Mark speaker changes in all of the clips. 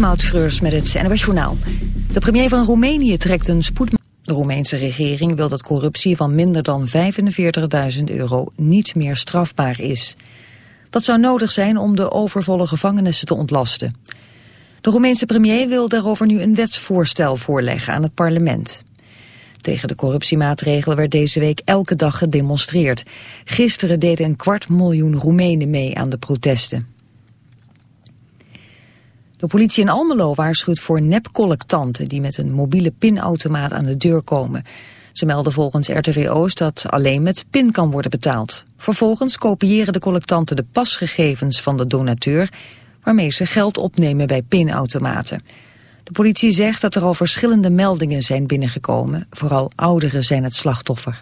Speaker 1: Moutschreurs met het. De premier van Roemenië trekt een spoed... De Roemeense regering wil dat corruptie van minder dan 45.000 euro niet meer strafbaar is. Dat zou nodig zijn om de overvolle gevangenissen te ontlasten. De Roemeense premier wil daarover nu een wetsvoorstel voorleggen aan het parlement. Tegen de corruptiemaatregelen werd deze week elke dag gedemonstreerd. Gisteren deden een kwart miljoen Roemenen mee aan de protesten. De politie in Almelo waarschuwt voor nepcollectanten die met een mobiele pinautomaat aan de deur komen. Ze melden volgens RTV Oost dat alleen met pin kan worden betaald. Vervolgens kopiëren de collectanten de pasgegevens van de donateur... waarmee ze geld opnemen bij pinautomaten. De politie zegt dat er al verschillende meldingen zijn binnengekomen. Vooral ouderen zijn het slachtoffer.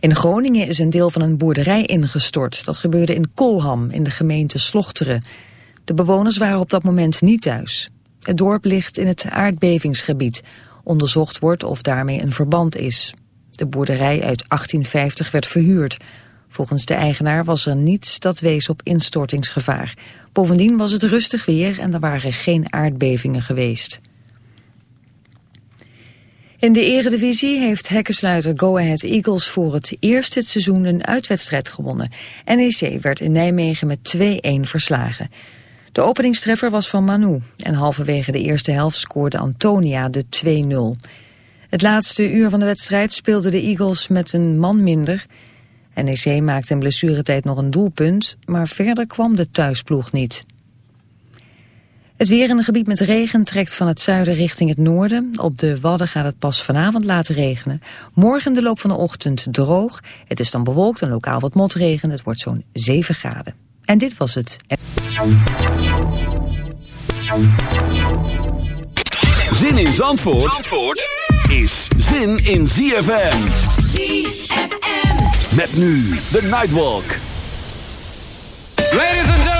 Speaker 1: In Groningen is een deel van een boerderij ingestort. Dat gebeurde in Kolham in de gemeente Slochteren. De bewoners waren op dat moment niet thuis. Het dorp ligt in het aardbevingsgebied. Onderzocht wordt of daarmee een verband is. De boerderij uit 1850 werd verhuurd. Volgens de eigenaar was er niets dat wees op instortingsgevaar. Bovendien was het rustig weer en er waren geen aardbevingen geweest. In de eredivisie heeft hekkensluiter Go Ahead Eagles voor het eerst dit seizoen een uitwedstrijd gewonnen. NEC werd in Nijmegen met 2-1 verslagen. De openingstreffer was van Manu en halverwege de eerste helft scoorde Antonia de 2-0. Het laatste uur van de wedstrijd speelden de Eagles met een man minder. NEC maakte in blessuretijd nog een doelpunt, maar verder kwam de thuisploeg niet. Het weer in een gebied met regen trekt van het zuiden richting het noorden. Op de Wadden gaat het pas vanavond laten regenen. Morgen de loop van de ochtend droog. Het is dan bewolkt en lokaal wat motregen. Het wordt zo'n 7 graden. En dit was het.
Speaker 2: Zin in Zandvoort, Zandvoort is zin in ZFM. ZFM. Met nu de Nightwalk.
Speaker 3: Ladies and gentlemen.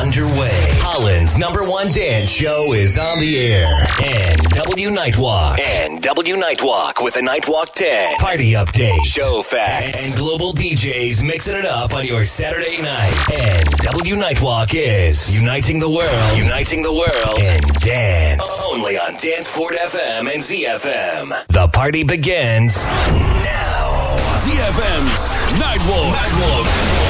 Speaker 4: underway. Holland's number one dance show is on the air. NW Nightwalk. NW Nightwalk with a Nightwalk 10. Party update. Show facts. And global DJs mixing it up on your Saturday night. NW Nightwalk is uniting the world. Uniting the world. In dance. Only on Danceport FM and ZFM. The party begins now.
Speaker 2: ZFM's Nightwalk. Nightwalk.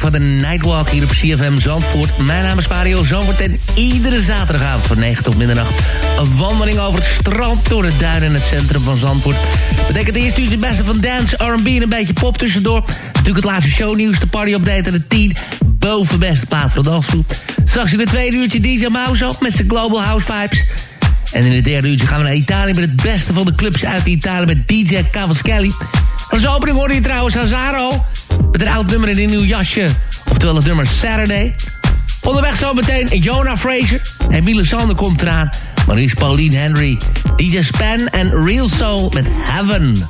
Speaker 5: Van de Nightwalk hier op CFM Zandvoort. Mijn naam is Mario Zandvoort en iedere zaterdagavond van 9 tot middernacht... een wandeling over het strand door de duinen in het centrum van Zandvoort. Betekent eerst uur het beste van dance, R&B en een beetje pop tussendoor. Natuurlijk het laatste shownieuws, de party-update en de 10 boven beste plaats de dansgroep. Straks in het tweede uurtje DJ Mouse op met zijn Global House Vibes... En in het derde uurtje gaan we naar Italië met het beste van de clubs uit Italië met DJ Cavaschelli. Als opening hoorde je trouwens Azaro met een oud nummer in een nieuw jasje. Oftewel het nummer Saturday. Onderweg zo meteen Jonah Fraser. Emile Sander komt eraan. Maar is Pauline Henry. DJ Span en Real Soul met Heaven.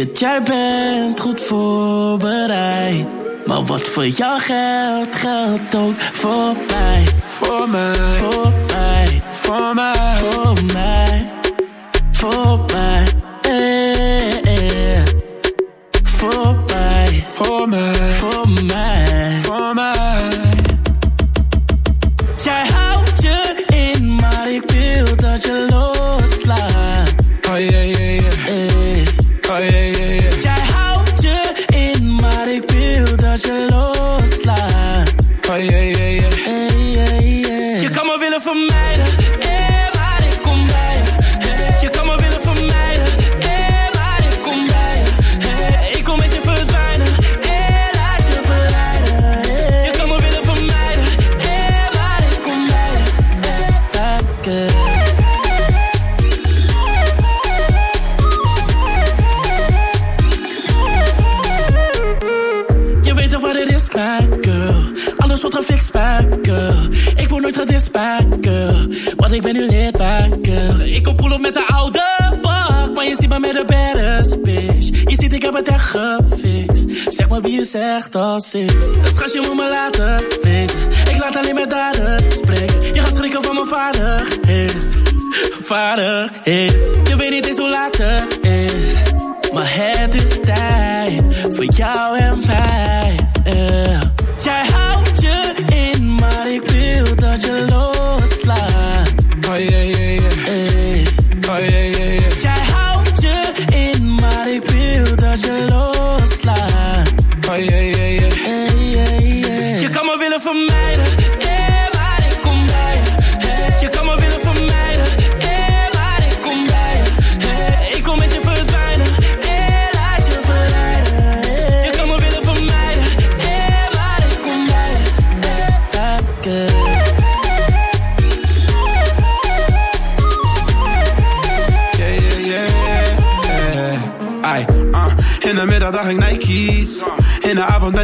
Speaker 2: het,
Speaker 6: jij bent goed voorbereid. Maar wat voor jou geldt, geldt ook voor mij.
Speaker 7: Voor mij.
Speaker 6: Voor mij.
Speaker 7: Voor mij.
Speaker 6: Voor mij. Ik ben nu lid bij, girl. Ik kom op met de oude bak. Maar je ziet me met de baddest bitch. Je ziet, ik heb het echt gefixt. Zeg maar wie je zegt als ik. Schat, je moet me laten weten. Ik laat alleen met daden spreken. Je gaat schrikken van mijn vader. Hey. Vader. Je weet niet eens hoe laat het is. Maar het is tijd voor jou en mij. Yeah. Jij houdt je in, maar ik wil dat je loslaat.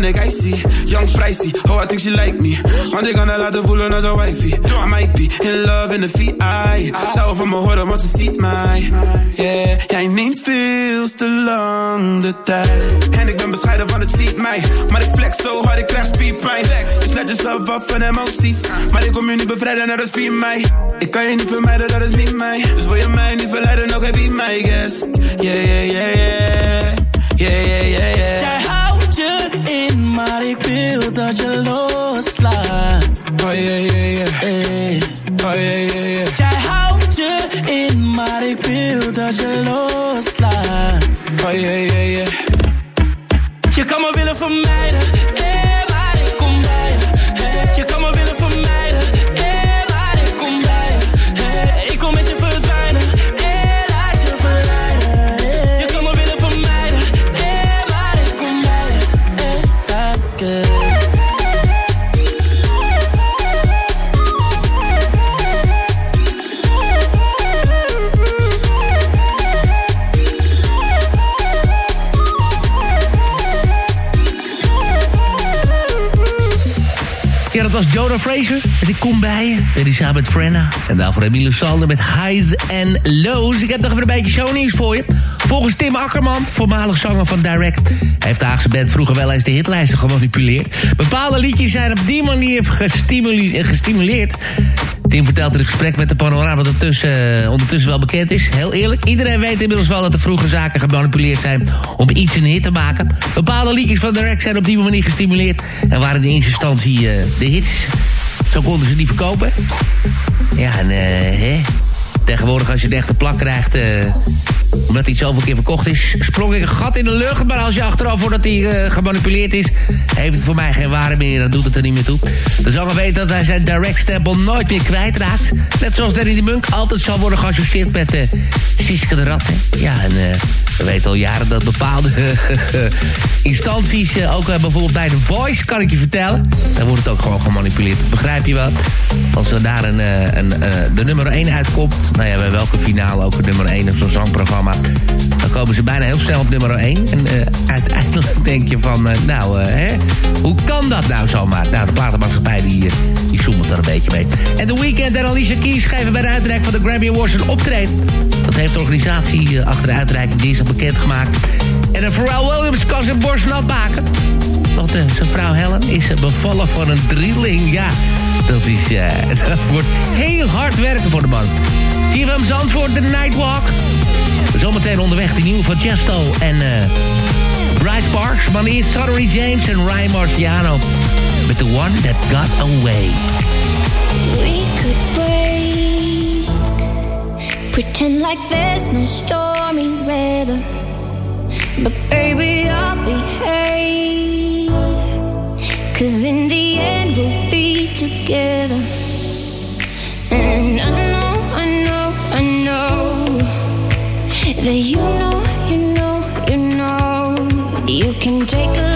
Speaker 7: Ben ik icy. Young pricey, oh I think she like me. Want ik kan haar laten voelen als een wifey. I might be in love in the VI. Zou van me horen, want ze ziet mij. Yeah, jij neemt veel te lang de tijd. En ik ben bescheiden, want het ziet mij. Maar ik flex zo hard, ik krijg spierpijn. Dus let jezelf af van emoties. Maar ik kom je niet bevrijden, net als 4 mei. Ik kan je niet vermijden, dat is niet mij. Dus wil je mij niet verleiden, ook heb je my guest. Yeah, yeah, yeah, yeah. Yeah, yeah, yeah, yeah.
Speaker 6: Maar ik wil dat je loslaat.
Speaker 7: Oh yeah, yeah, yeah.
Speaker 6: Hey.
Speaker 7: Oh yeah, yeah, yeah.
Speaker 6: Jij houdt je in, maar ik wil dat je loslaat.
Speaker 7: Oh yeah, yeah, yeah.
Speaker 6: Je kan me willen vermijden, eh,
Speaker 5: En ik kom bij je. Met Frenna. En daarvoor Emile Sander met Highs en Lows. Ik heb nog even een beetje shownieuws voor je. Volgens Tim Akkerman, voormalig zanger van Direct... heeft de Haagse band vroeger wel eens de hitlijsten gemanipuleerd. Bepaalde liedjes zijn op die manier gestimule- gestimuleerd. Tim vertelt in een gesprek met de panorama dat ondertussen, eh, ondertussen wel bekend is. Heel eerlijk, iedereen weet inmiddels wel dat er vroeger zaken gemanipuleerd zijn... om iets een hit te maken. Bepaalde liedjes van Direct zijn op die manier gestimuleerd... en waren in eerste instantie eh, de hits. Zo konden ze die verkopen. Ja, en eh, hè... Tegenwoordig als je de echte plak krijgt... omdat iets zoveel keer verkocht is... sprong ik een gat in de lucht. Maar als je achteraf voordat hij eh, gemanipuleerd is... heeft het voor mij geen waarde meer. Dan doet het er niet meer toe. De zanger weet dat hij zijn direct stempel nooit meer kwijtraakt. Net zoals Danny de Munk altijd zal worden geassocieerd met uh, Siske de Rat. Ja, en eh, we weten al jaren dat bepaalde instanties... ook bijvoorbeeld bij The Voice, kan ik je vertellen... daar wordt het ook gewoon gemanipuleerd. Begrijp je wat? Als er daar een, een, de nummer 1 uitkomt... nou ja, bij welke finale ook een nummer 1 of zo'n zangprogramma... dan komen ze bijna heel snel op nummer 1. En eh, uiteindelijk denk je van, eh, nou, eh, hè, hoe kan dat nou zomaar? Nou, de platenmaatschappij die, die zoemelt er een beetje mee. En The Weeknd en Alicia Keys geven bij de uitreiking van de Grammy Awards een optreden. Dat heeft de organisatie achter de uitreiking dinsdag bekendgemaakt. En een Pharrell Williams kan zijn borst nat maken. Want zijn vrouw Helen is bevallen van een drieling. Ja, dat, is, dat wordt heel hard werken voor de man. Zie je hem Zandvoort, de Nightwalk. Zometeen onderweg de nieuwe van Chesto en eh Bright Sparks. Maar eerst James en Ryan Marciano. Met The One That Got Away.
Speaker 8: We could break, pretend like there's no stormy weather. But baby, I'll behave. Cause in the end, we'll be together. And I that you know, you know, you know, you can take a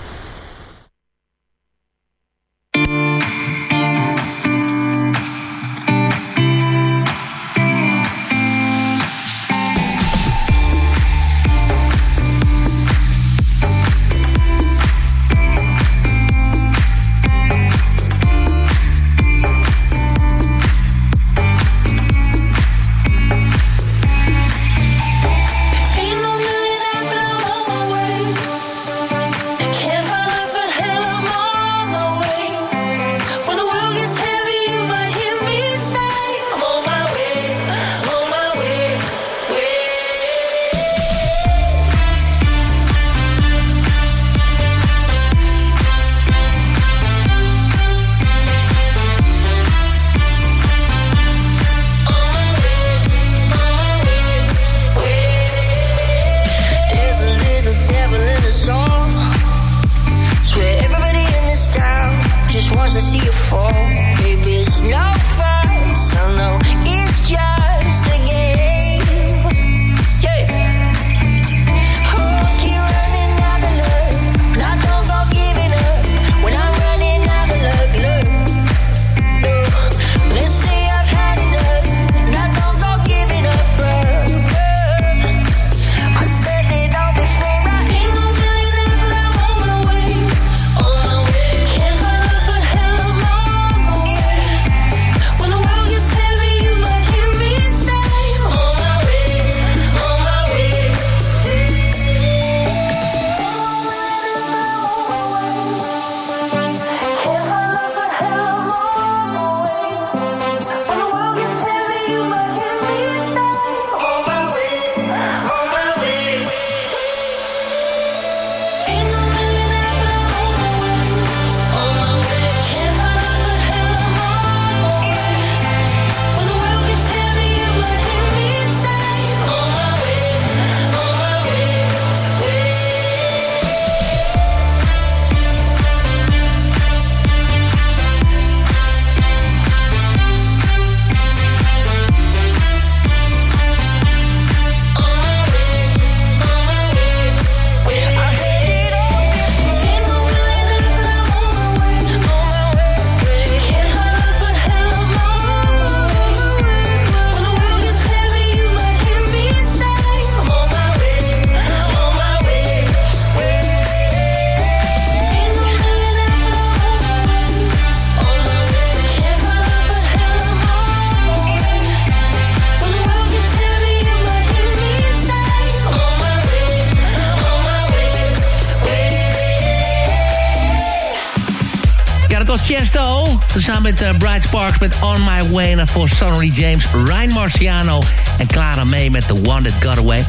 Speaker 5: Samen met uh, Bright Sparks met On My Way. En voor Sonny James, Ryan Marciano en Clara May met The One That Got Away.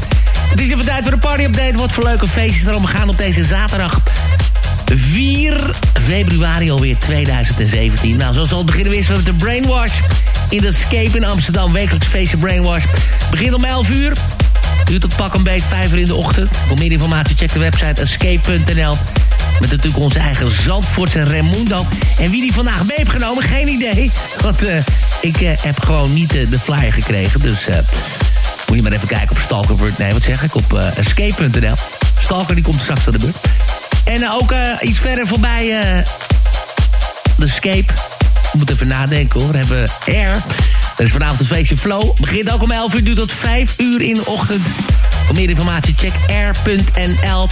Speaker 5: Het is even tijd voor de party-update. Wat voor leuke feestjes erom gaan op deze zaterdag. 4 februari alweer 2017. Nou, zoals al beginnen we eerst met de Brainwash. In de Escape in Amsterdam. Wekelijks feestje Brainwash. Begint om 11 uur. Duurt tot pak een beetje 5 uur in de ochtend. Voor meer informatie check de website escape.nl. Met natuurlijk onze eigen Zandvoortse Raimundo. En wie die vandaag mee heeft genomen, geen idee. Want uh, ik uh, heb gewoon niet uh, de flyer gekregen. Dus Moet je maar even kijken op Stalker... Nee, wat zeg ik? Op escape.nl. Stalker, die komt straks aan de beurt. En ook iets verder voorbij... de Escape. Ik moet even nadenken hoor. We hebben Air... Er is vanavond een feestje Flow. Begint ook om 11 uur, duurt tot 5 uur in de ochtend. Voor meer informatie check air.nl.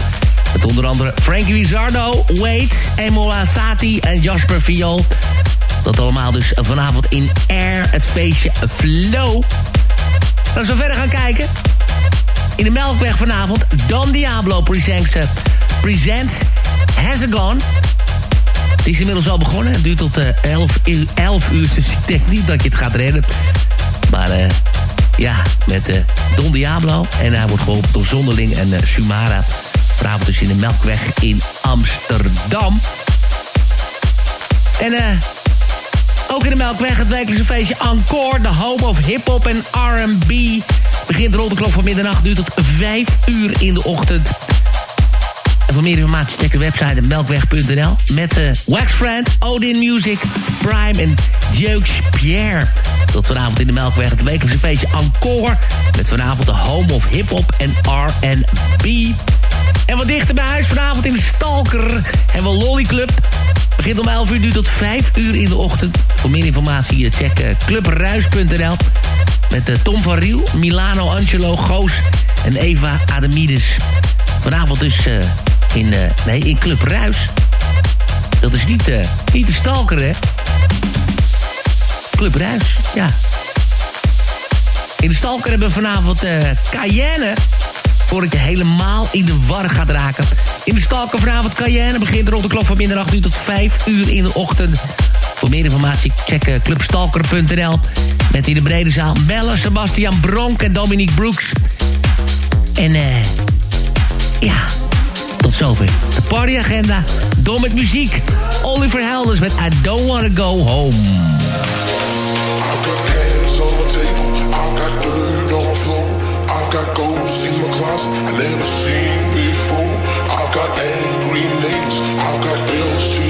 Speaker 5: Met onder andere Frankie Rizzardo, Wade, Emola Sati en Jasper Viool. Dat allemaal dus vanavond in Air, het feestje Flow. Als we verder gaan kijken. In de Melkweg vanavond, Don Diablo presents, uh, presents Hazagon. Die is inmiddels al begonnen. Het duurt tot uh, 11, 11 uur, dus ik denk niet dat je het gaat redden. Maar uh, ja, met Don Diablo. En hij wordt geholpen door Zonderling en Sumara. Vanavond dus in de Melkweg in Amsterdam. En eh... Ook in de Melkweg het wekelijkse feestje Encore, de home of hip-hop en R&B. Begint rond de klok van middernacht, duurt tot 5 uur in de ochtend. En voor meer informatie check de website melkweg.nl. Met uh, Waxfriend, Odin Music, Prime en Jokes Pierre. Tot vanavond in de Melkweg het wekelijkse feestje Encore. Met vanavond de home of hip-hop en R&B. En wat dichter bij huis vanavond in Stalker hebben we Lolly Club. Begint om 11 uur, duurt tot 5 uur in de ochtend. Voor meer informatie eh, check uh, clubruis.nl. Met uh, Tom van Riel, Milano Angelo, Goos en Eva Ademides. Vanavond dus in, nee, in Club Ruis. Dat is niet, niet de stalker, hè? Club Ruis, ja. In de stalker hebben we vanavond Cayenne voordat je helemaal in de war gaat raken. In de Stalker vanavond Cayenne begint rond de klok van middernacht uur tot 5 uur in de ochtend. Voor meer informatie check uh, clubstalker.nl. Met in de brede zaal Melle, Sebastian Bronk en Dominique Brooks. En eh... Ja, tot zover. De partyagenda, door met muziek. Oliver Helders met I Don't Wanna Go Home.
Speaker 9: I've on the table, got I've got ghosts in my closet I never seen before. I've got angry neighbors. I've got bills to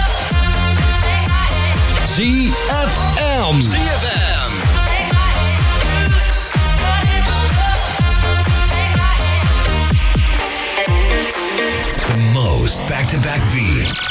Speaker 10: ZFM. ZFM.
Speaker 11: The most back-to-back beats.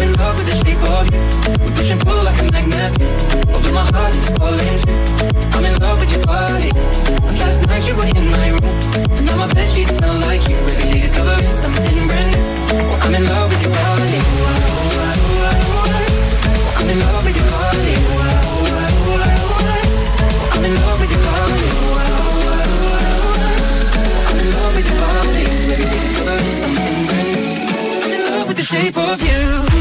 Speaker 12: I'm in love with the shape of you. We push and pull like a magnet. Although my heart is falling too. I'm in love with your body. And last night you were in my room. And now my bed sheets smell like you. Every day discovering something brand new. Oh, I'm in love with your body. I'm in love with your body. I'm in love with your body. I'm in love with your body. Every day discovering something brand new. I'm in love with the shape of you.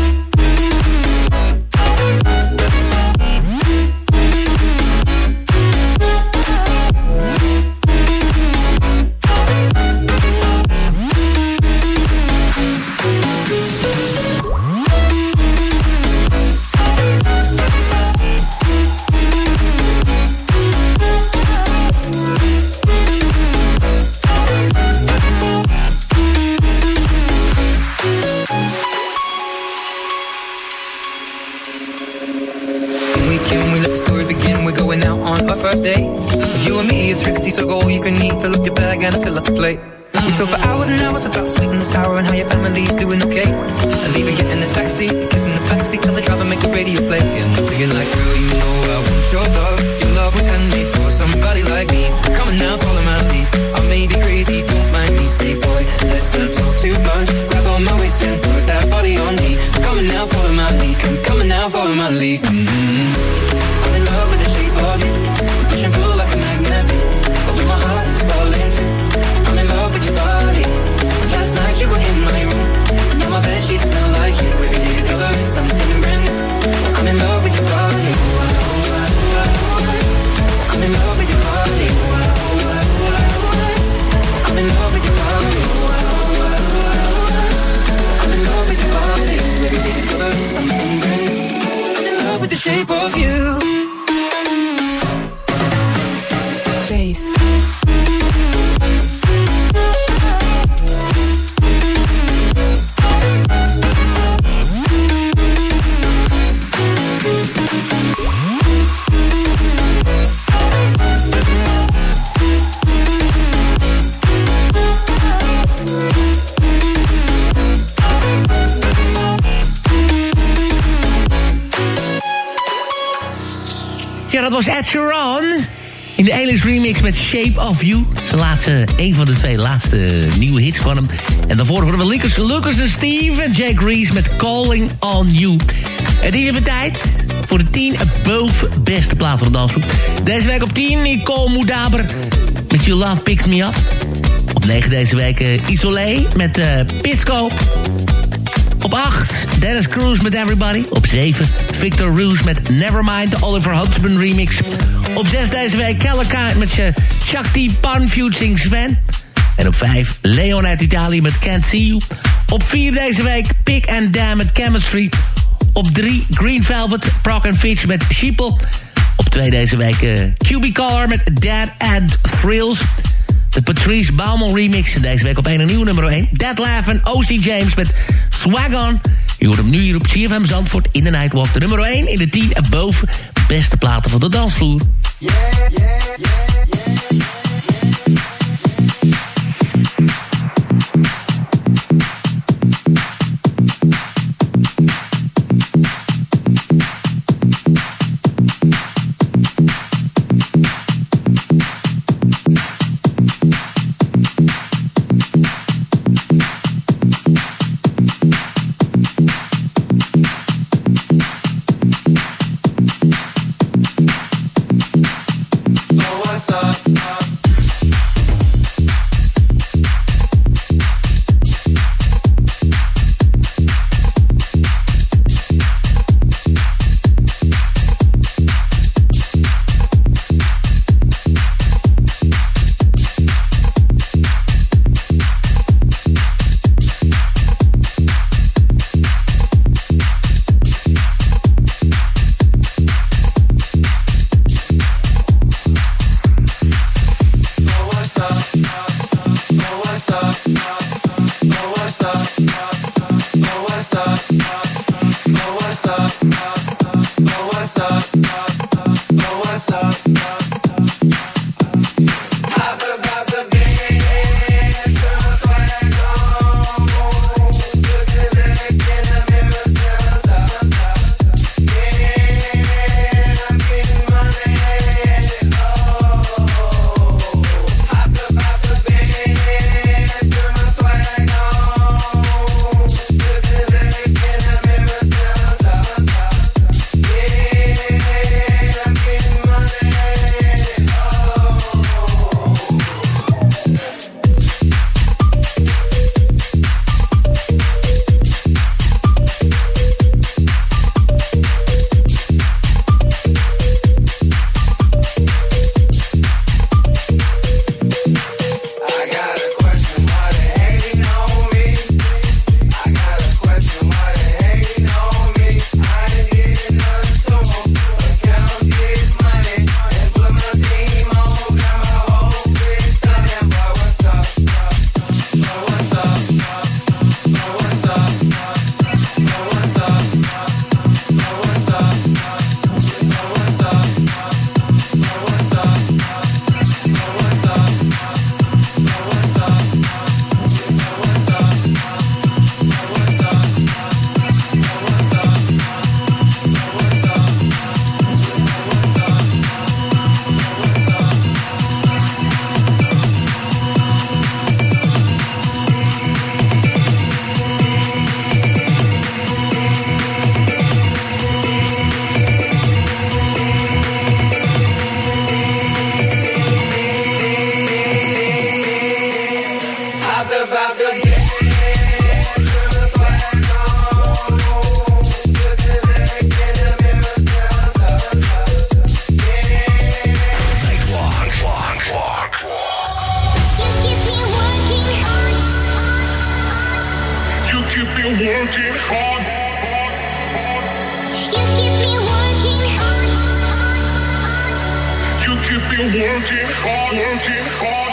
Speaker 5: Shape of You. Zijn laatste, een van de twee laatste nieuwe hits van hem. En daarvoor horen we Lucas, Lucas en Steve en Jake Reese met Calling on You. Het is even tijd voor de 10 boven beste plaat van de dansgroep. Deze week op 10 Nicole Moudaber met You Love Picks Me Up. Op 9 deze week uh, Isolé met uh, Pisco. Op 8, Dennis Cruz met Everybody. Op 7, Victor Roos met Nevermind, de Oliver Huntsman remix. Op 6 deze week, Kellerka met je Shakti Panfusing Sven. En op 5, Leon uit Italië met Can't See You. Op 4 deze week, Pick and Dam met Chemistry. Op 3, Green Velvet, Proc and Fitch met Sheeple. Op 2 deze week, uh, met Dead and Thrills. De Patrice Baumel remix. Deze week op 1 een nieuw nummer 1. Dead Laugh en O.C. James met Swag On. Je hoort hem nu hier op CFM Zandvoort in de Nightwalk. De nummer 1 in de 10 en boven beste platen van de dansvloer.
Speaker 13: Yeah, yeah, yeah,
Speaker 11: keep me working hard, working hard.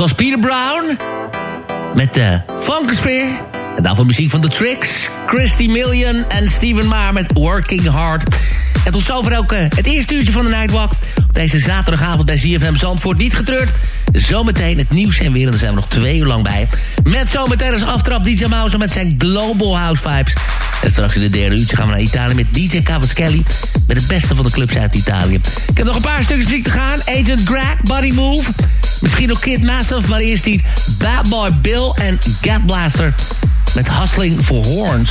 Speaker 5: Was Peter Brown. Met de Funkosphere. En daarvoor muziek van The Tricks, Christy Million en Steven Maar met Working Hard. En tot zover ook uh, het eerste uurtje van de Nightwalk. Deze zaterdagavond bij ZFM Zandvoort. Niet getreurd. Zometeen het nieuws en weer. En daar zijn we nog twee uur lang bij. Met zometeen als aftrap DJ Mouse met zijn Global House Vibes. En straks in de derde uurtje gaan we naar Italië met DJ Cavaschelli. Met het beste van de clubs uit Italië. Ik heb nog een paar stukjes muziek te gaan. Agent Greg, Body Move. Misschien ook Kid Massive, maar eerst die Bad Boy Bill en Gat Blaster. Met Hustling for Horns.